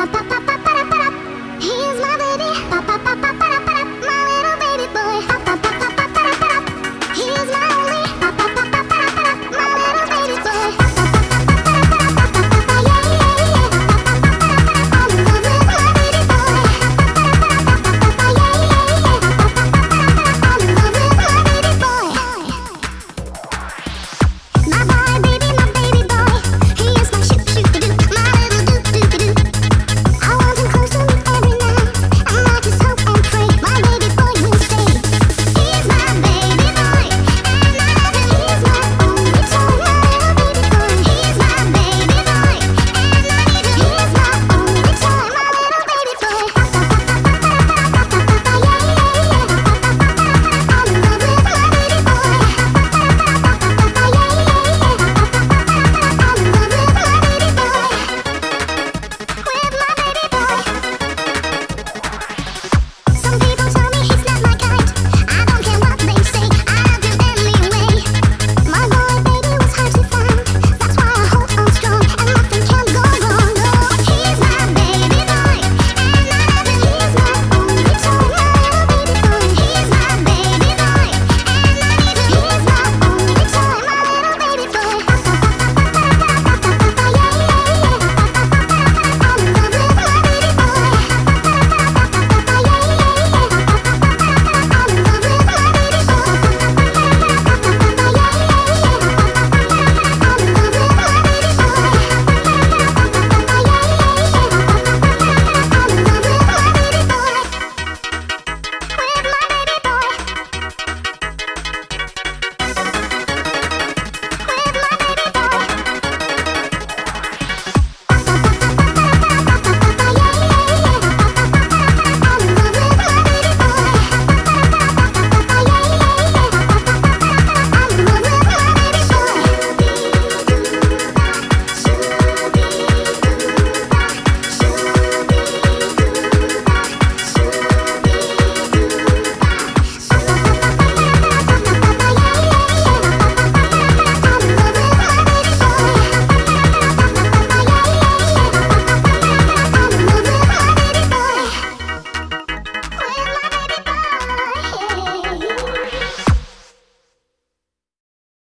He's my baby.